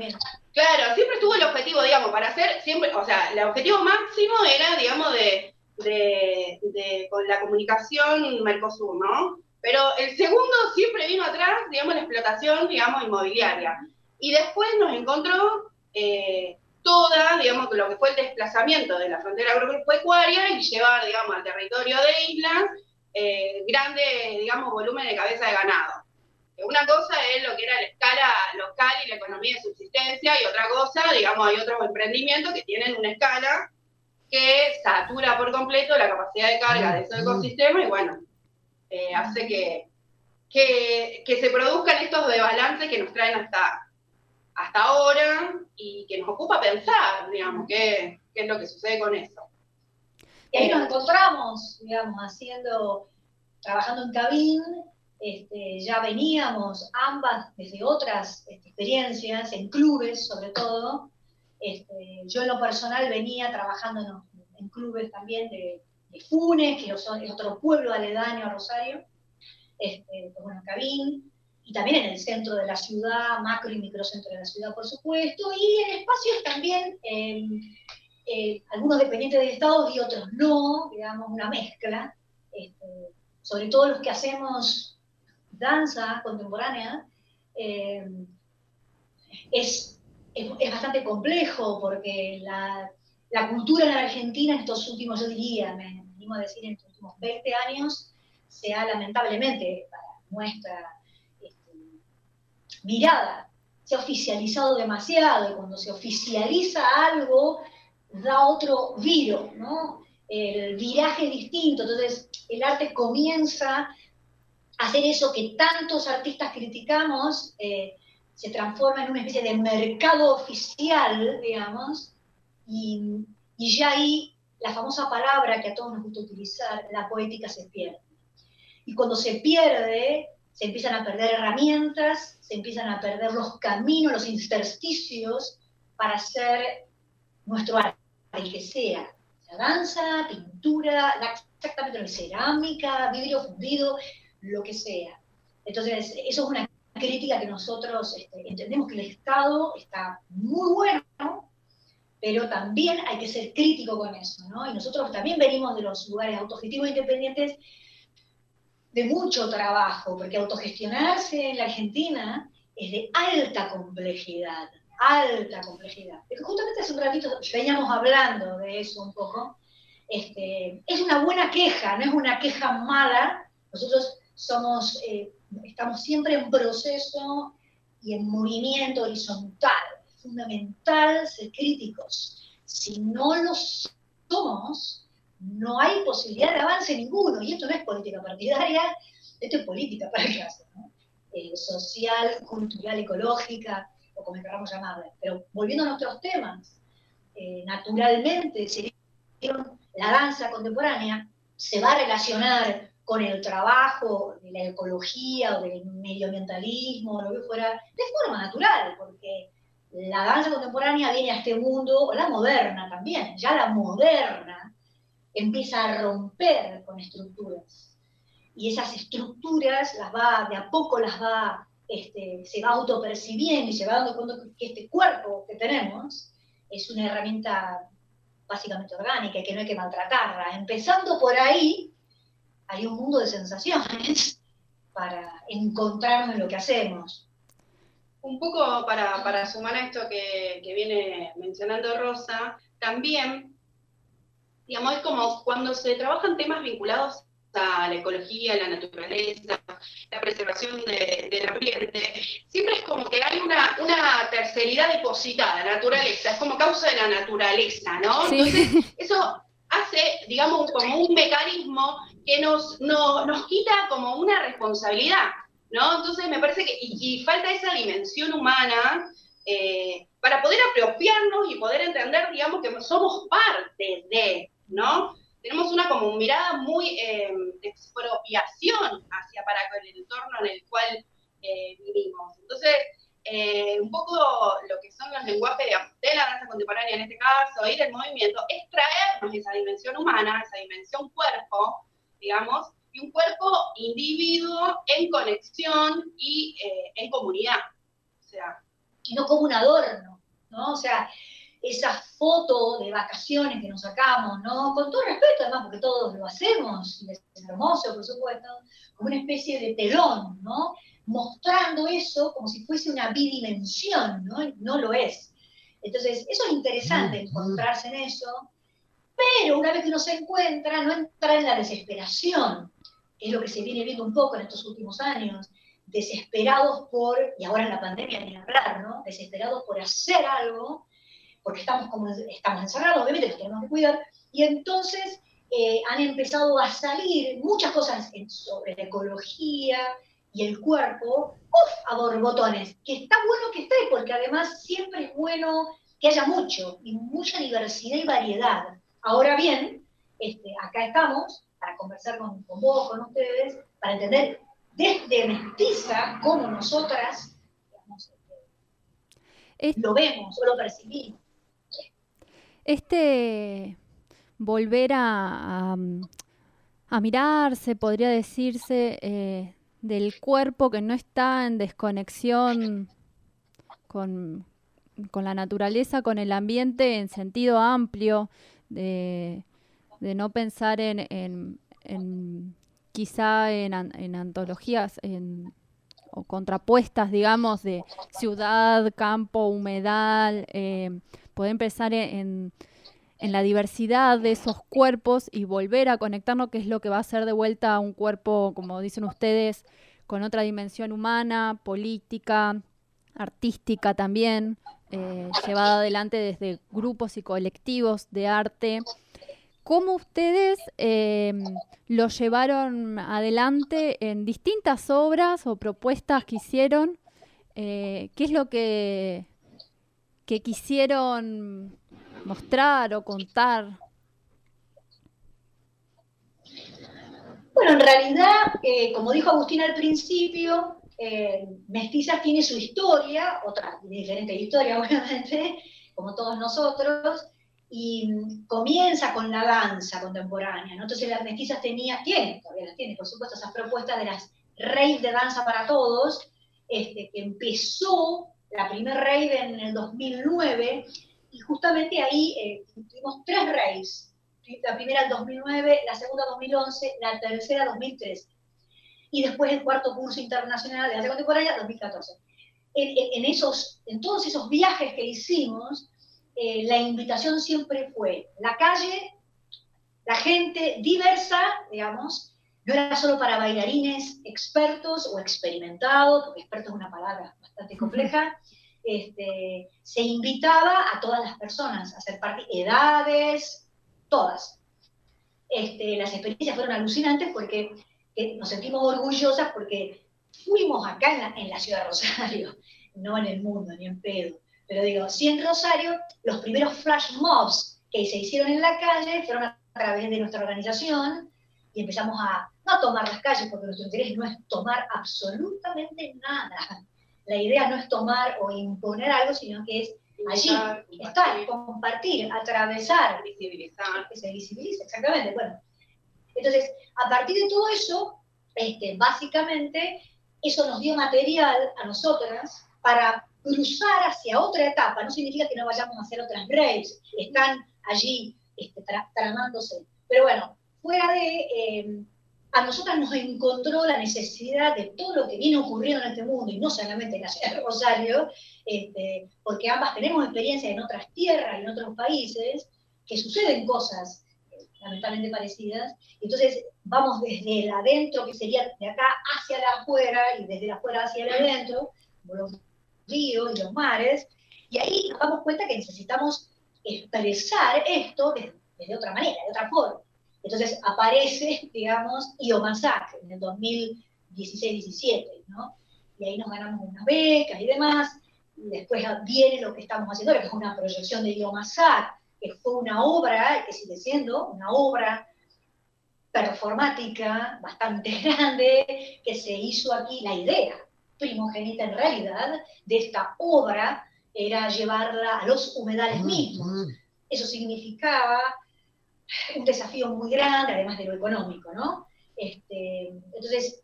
claro, siempre estuvo el objetivo, digamos, para hacer, siempre, o sea, el objetivo máximo era, digamos, de, de, de con la comunicación Mercosur, ¿no? Pero el segundo siempre vino atrás, digamos, la explotación, digamos, inmobiliaria. Y después nos encontró eh, toda, digamos, lo que fue el desplazamiento de la frontera agropecuaria y llevar, digamos, al territorio de islas eh, grandes, digamos, volumen de cabeza de ganado. Una cosa es lo que era la escala local y la economía de subsistencia, y otra cosa, digamos, hay otros emprendimientos que tienen una escala que satura por completo la capacidad de carga de ese ecosistema y bueno, eh, hace que, que, se produzcan estos desbalances que nos traen hasta, hasta ahora y que nos ocupa pensar, digamos, qué, qué es lo que sucede con eso. Y ahí nos encontramos, digamos, haciendo, trabajando en Cabín, este, ya veníamos ambas desde otras este, experiencias, en clubes sobre todo. Este, yo en lo personal venía trabajando en clubes también de, Funes, que es otro pueblo aledaño a Rosario, este, pues bueno, Cabín, y también en el centro de la ciudad, macro y microcentro de la ciudad, por supuesto, y en espacios también, eh, algunos dependientes del Estado y otros no, digamos, una mezcla, este, sobre todo los que hacemos danza contemporánea, eh, es, es, bastante complejo porque la, la cultura en Argentina en estos últimos, yo diría, me, animo a decir, en estos últimos 20 años, se ha lamentablemente, para nuestra mirada, se ha oficializado demasiado y cuando se oficializa algo, da otro viro, ¿no? El viraje distinto, entonces el arte comienza a hacer eso que tantos artistas criticamos, eh, se transforma en una especie de mercado oficial, digamos, y, ya ahí la famosa palabra que a todos nos gusta utilizar, la poética se pierde. Y cuando se pierde, se empiezan a perder herramientas, se empiezan a perder los caminos, los intersticios para hacer nuestro arte, el que sea. La danza, pintura, exactamente lo que cerámica, vidrio fundido, lo que sea. Entonces, eso es una crítica que nosotros este, entendemos que el Estado está muy bueno pero también hay que ser crítico con eso, ¿no? Y nosotros también venimos de los lugares autogestivos independientes de mucho trabajo, porque autogestionarse en la Argentina es de alta complejidad, alta complejidad. justamente hace un ratito veníamos hablando de eso un poco. Este, es una buena queja, no es una queja mala. Nosotros somos, eh, estamos siempre en proceso y en movimiento horizontal fundamental ser críticos. Si no lo somos, no hay posibilidad de avance ninguno. Y esto no es política partidaria, esto es política para el caso, eh, social, cultural, ecológica, o como queramos llamarla. Pero volviendo a nuestros temas, eh, naturalmente la danza contemporánea se va a relacionar con el trabajo de la ecología o del medioambientalismo, lo que fuera, de forma natural, porque la danza contemporánea viene a este mundo, o la moderna también, ya la moderna empieza a romper con estructuras. y esas estructuras las va, de a poco las va, este, se va autopercibiendo y se va dando cuenta que este cuerpo que tenemos es una herramienta básicamente orgánica y que no hay que maltratarla. Empezando por ahí, hay un mundo de sensaciones para encontrarnos en lo que hacemos. Un poco para, para sumar a esto que, que viene mencionando Rosa, también, digamos, es como cuando se trabajan temas vinculados a la ecología, la naturaleza, la preservación de, del ambiente, siempre es como que hay una, una terceridad depositada, naturaleza, es como causa de la naturaleza, ¿no? Entonces, eso hace, digamos, como un mecanismo que nos, no, nos quita como una responsabilidad, ¿no? Entonces me parece que, y, y falta esa dimensión humana eh, para poder apropiarnos y poder entender, digamos, que somos parte de, ¿no? tenemos una como mirada muy eh, expropiación hacia para el entorno en el cual eh, vivimos. Entonces, eh, un poco lo que son los lenguajes de, la danza contemporánea en este caso y del movimiento es traernos esa dimensión humana, esa dimensión cuerpo, digamos, y un cuerpo individuo en conexión y en comunidad. O sea, y no como un adorno, ¿no? O sea, esa foto de vacaciones que nos sacamos, ¿no? Con todo respeto, además, porque todos lo hacemos, y es hermoso, por supuesto, como una especie de telón, ¿no? Mostrando eso como si fuese una bidimensión, ¿no? No lo es. Entonces, eso es interesante, encontrarse en eso, pero una vez que uno se encuentra, no entra en la desesperación, es lo que se viene viendo un poco en estos últimos años, desesperados por, y ahora en la pandemia ni hablar, ¿no? Desesperados por hacer algo porque estamos, como, estamos encerrados, obviamente nos tenemos que cuidar, y entonces eh, han empezado a salir muchas cosas sobre la ecología y el cuerpo, ¡uf! a borbotones, que está bueno que esté, porque además siempre es bueno que haya mucho, y mucha diversidad y variedad. Ahora bien, este, acá estamos para conversar con, con vos, con ustedes, para entender desde mestiza cómo nosotras digamos, este, lo vemos o lo percibimos. Este volver a, a, mirarse, podría decirse, eh, del cuerpo que no está en desconexión con, la naturaleza, con el ambiente en sentido amplio, de, no pensar en, quizá en, antologías en, o contrapuestas, digamos, de ciudad, campo, humedad, eh, poder empezar en, en, la diversidad de esos cuerpos y volver a conectarnos, que es lo que va a hacer de vuelta a un cuerpo, como dicen ustedes, con otra dimensión humana, política, artística también, eh, llevada adelante desde grupos y colectivos de arte. ¿Cómo ustedes eh, lo llevaron adelante en distintas obras o propuestas que hicieron? Eh, ¿Qué es lo que que quisieron mostrar o contar? Bueno, en realidad, eh, como dijo Agustín al principio, eh, Mestizas tiene su historia, otra diferente historia, obviamente, como todos nosotros, y comienza con la danza contemporánea, ¿no? Entonces las mestizas tenía, tiene, todavía las tiene, por supuesto, esas propuestas de las reyes de danza para todos, este, que empezó la primer raid en el 2009, y justamente ahí eh, tuvimos tres raids. La primera en 2009, la segunda 2011, la tercera 2013. Y después el cuarto curso internacional de arte contemporánea 2014. En, esos, en todos esos viajes que hicimos, eh, la invitación siempre fue la calle, la gente diversa, digamos, no era solo para bailarines expertos o experimentados, porque experto es una palabra bastante compleja, este, se invitaba a todas las personas a ser parte, edades, todas. Este, las experiencias fueron alucinantes porque eh, nos sentimos orgullosas porque fuimos acá en la, en la ciudad de Rosario, no en el mundo, ni en pedo. Pero digo, sí en Rosario, los primeros flash mobs que se hicieron en la calle fueron a través de nuestra organización y empezamos a no tomar las calles, porque nuestro interés no es tomar absolutamente nada. La idea no es tomar o imponer algo, sino que es allí, estar, compartir, atravesar. Visibilizar. Que se visibiliza, exactamente. Bueno, entonces, a partir de todo eso, este, básicamente eso nos dio material a nosotras para cruzar hacia otra etapa. No significa que no vayamos a hacer otras raves, están allí este, tra- tramándose. Pero bueno, fuera de, eh, a nosotras nos encontró la necesidad de todo lo que viene ocurriendo en este mundo, y no solamente en la ciudad de Rosario, este, porque ambas tenemos experiencia en otras tierras en otros países, que suceden cosas eh, lamentablemente parecidas, entonces vamos desde el adentro, que sería de acá hacia la afuera, y desde el afuera hacia el adentro, como los ríos y los mares, y ahí nos damos cuenta que necesitamos expresar esto de, de otra manera, de otra forma. Entonces aparece, digamos, Iomasac en el 2016-17, ¿no? Y ahí nos ganamos unas becas y demás. Y después viene lo que estamos haciendo que es una proyección de Iomasac, que fue una obra, que sigue siendo una obra performática bastante grande, que se hizo aquí la idea primogénita en realidad de esta obra era llevarla a los humedales mismos. Eso significaba un desafío muy grande, además de lo económico, ¿no? Este, entonces,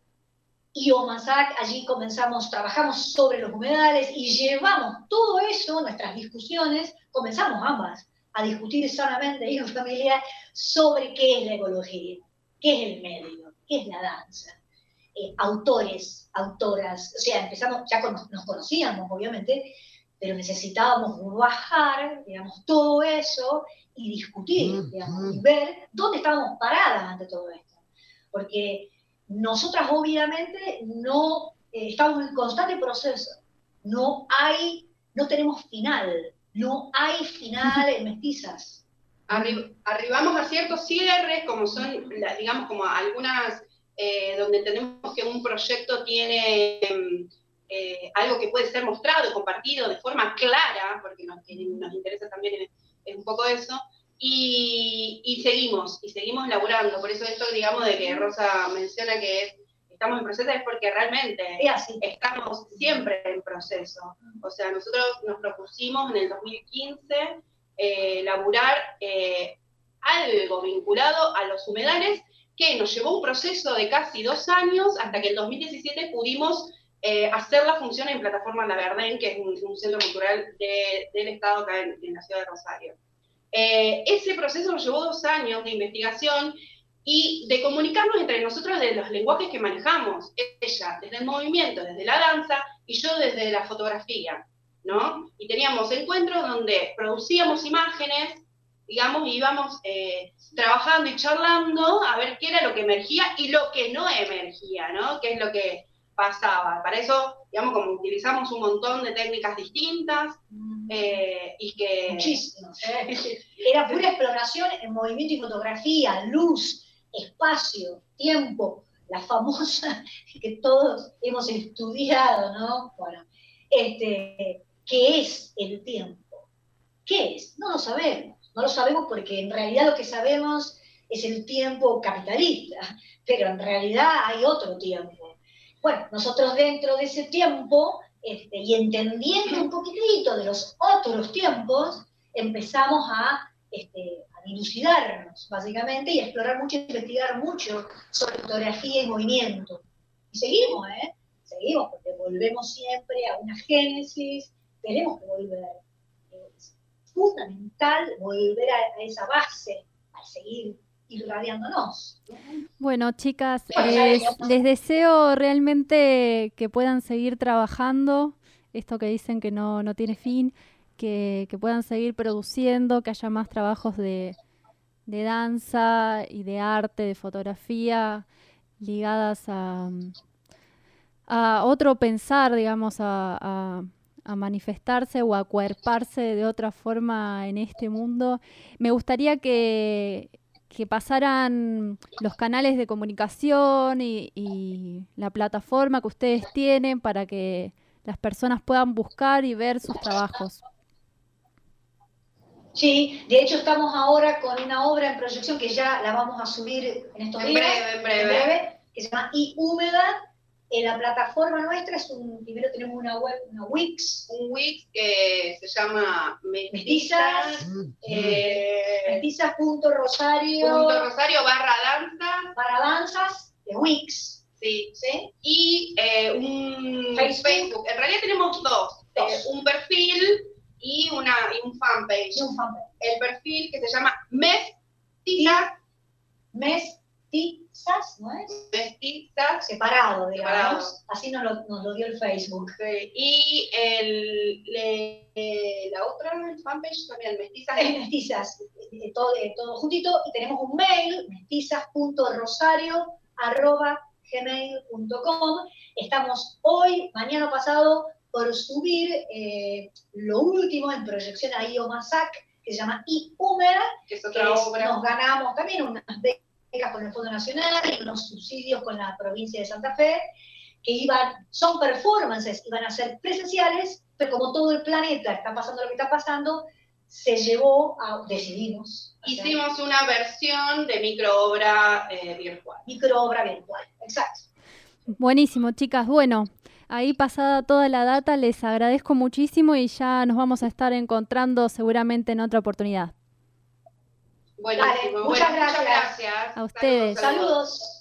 Iomasac, allí comenzamos, trabajamos sobre los humedales y llevamos todo eso, nuestras discusiones, comenzamos ambas a discutir sanamente y en familia sobre qué es la ecología, qué es el medio, qué es la danza. Eh, autores, autoras, o sea, empezamos, ya nos conocíamos, obviamente, pero necesitábamos bajar, digamos, todo eso y discutir, digamos, y ver dónde estábamos paradas ante todo esto. Porque nosotras obviamente no eh, estamos en constante proceso, no hay, no tenemos final, no hay final en mestizas. Arri- arribamos a ciertos cierres, como son, la- digamos, como algunas, eh, donde entendemos que un proyecto tiene em, eh, algo que puede ser mostrado, compartido de forma clara, porque nos, que nos interesa también es, es un poco eso, y, y seguimos, y seguimos laburando. Por eso esto, digamos, de que Rosa menciona que es- estamos en proceso es porque realmente así. estamos siempre en proceso. O sea, nosotros nos propusimos en el 2015 eh, laburar eh, algo vinculado a los humedales que nos llevó un proceso de casi dos años hasta que en 2017 pudimos eh, hacer la función en Plataforma La Verdén, que es un, centro cultural de- del Estado acá en, la ciudad de Rosario. Eh, ese proceso nos llevó dos años de investigación y de comunicarnos entre nosotros de los lenguajes que manejamos. Ella desde el movimiento, desde la danza, y yo desde la fotografía, ¿no? Y teníamos encuentros donde producíamos imágenes, digamos, y íbamos eh, trabajando y charlando a ver qué era lo que emergía y lo que no emergía, ¿no? Qué es lo que pasaba. Para eso, digamos, como utilizamos un montón de técnicas distintas eh, y que... Muchísimos. ¿eh? Era pura exploración en movimiento y fotografía, luz, espacio, tiempo, la famosa que todos hemos estudiado, ¿no? Bueno, este, ¿qué es el tiempo? ¿Qué es? No lo sabemos. No lo sabemos porque en realidad lo que sabemos es el tiempo capitalista, pero en realidad hay otro tiempo. Bueno, nosotros dentro de ese tiempo este, y entendiendo un poquitito de los otros tiempos, empezamos a, este, dilucidarnos, básicamente, y a explorar mucho, investigar mucho sobre fotografía y movimiento. Y seguimos, ¿eh? Seguimos, porque volvemos siempre a una génesis, tenemos que volver. Es fundamental volver a, a esa base, a seguir irradiándonos. Bueno, chicas, les, deseo realmente que puedan seguir trabajando, esto que dicen que no, no tiene fin, que, que puedan seguir produciendo, que haya más trabajos de, de danza y de arte, de fotografía, ligadas a, a otro pensar, digamos, a, a- a manifestarse o a acuerparse de otra forma en este mundo. Me gustaría que, que pasaran los canales de comunicación y, y la plataforma que ustedes tienen para que las personas puedan buscar y ver sus trabajos. Sí, de hecho estamos ahora con una obra en proyección que ya la vamos a subir en estos En días. breve, en breve. que se llama I Húmeda. En la plataforma nuestra es un, primero tenemos una web, una Wix. Un Wix que se llama Mestizas, Mestizas, eh, Mestizas.rosario punto Rosario barra danza, para danzas de Wix. Sí. ¿sí? Y eh, un Facebook. Facebook. En realidad tenemos dos. Dos. Eh, un perfil y, una, y un fanpage. Y un fanpage. El perfil que se llama Mestizas, Mestizas, ¿no es? Mestizas Separado, digamos. Separado. Así nos lo, nos lo dio el Facebook. Sí, Y el, le- eh, la otra, el fanpage también, Mestizas. Es mestizas, eh, todo, eh, todo juntito, y tenemos un mail, mestizas.rosario.gmail.com. Estamos hoy, mañana pasado, por subir eh, lo último en proyección a IO Masac, que se llama IUMER, que es que otra es- obra. nos ganamos también unas becas con el Fondo Nacional y unos subsidios con la provincia de Santa Fe, que iban, son performances, iban a ser presenciales, pero como todo el planeta está pasando lo que está pasando, se llevó a, decidimos, Hicimos una versión de microobra eh, virtual. microobra virtual, exacto. Buenísimo, chicas. Bueno, ahí pasada toda la data, les agradezco muchísimo y ya nos vamos a estar encontrando seguramente en otra oportunidad. Bueno, muchas muchas gracias. gracias. A ustedes. Saludos.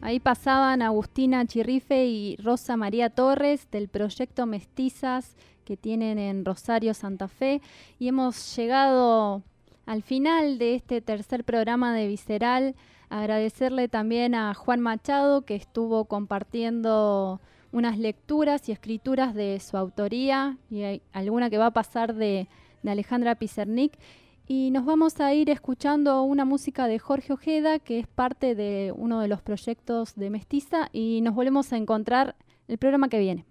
Ahí pasaban Agustina Chirrife y Rosa María Torres del proyecto Mestizas que tienen en Rosario, Santa Fe. Y hemos llegado al final de este tercer programa de Visceral. Agradecerle también a Juan Machado que estuvo compartiendo unas lecturas y escrituras de su autoría y hay alguna que va a pasar de, Alejandra Pizernik. Y nos vamos a ir escuchando una música de Jorge Ojeda, que es parte de uno de los proyectos de Mestiza, y nos volvemos a encontrar el programa que viene.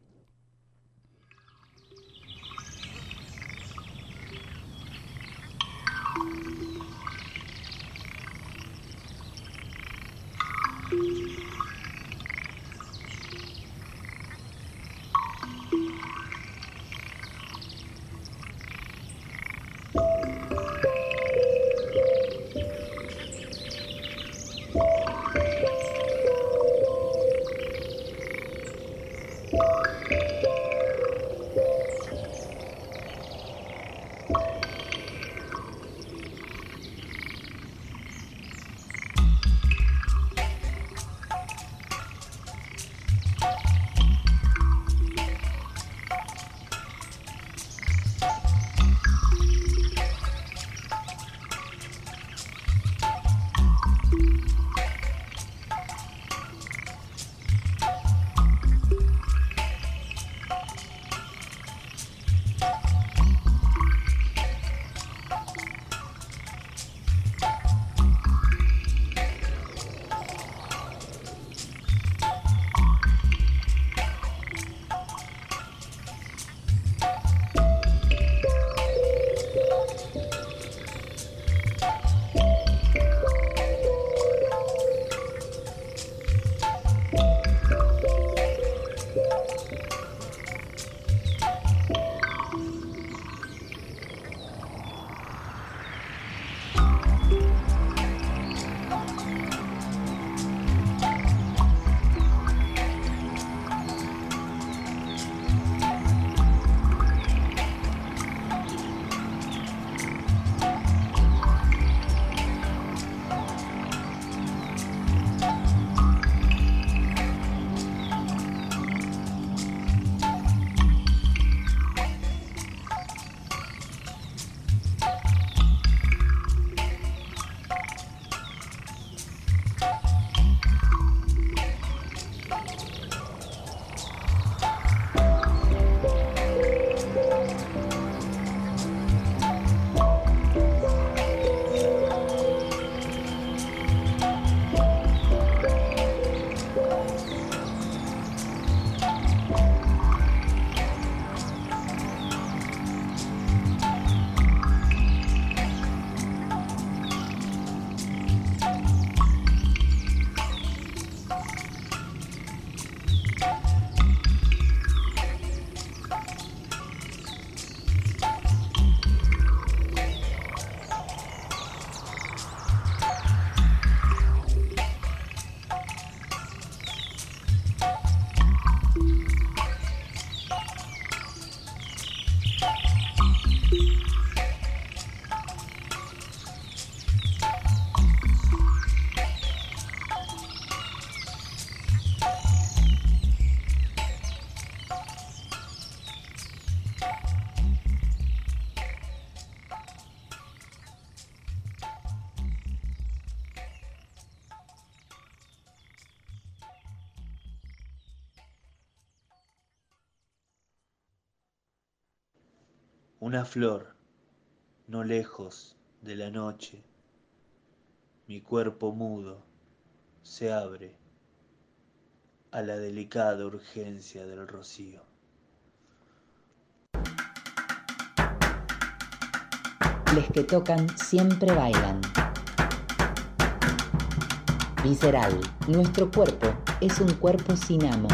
Una flor, no lejos de la noche, mi cuerpo mudo se abre a la delicada urgencia del rocío. Les que tocan siempre bailan. Visceral, nuestro cuerpo es un cuerpo sin amo.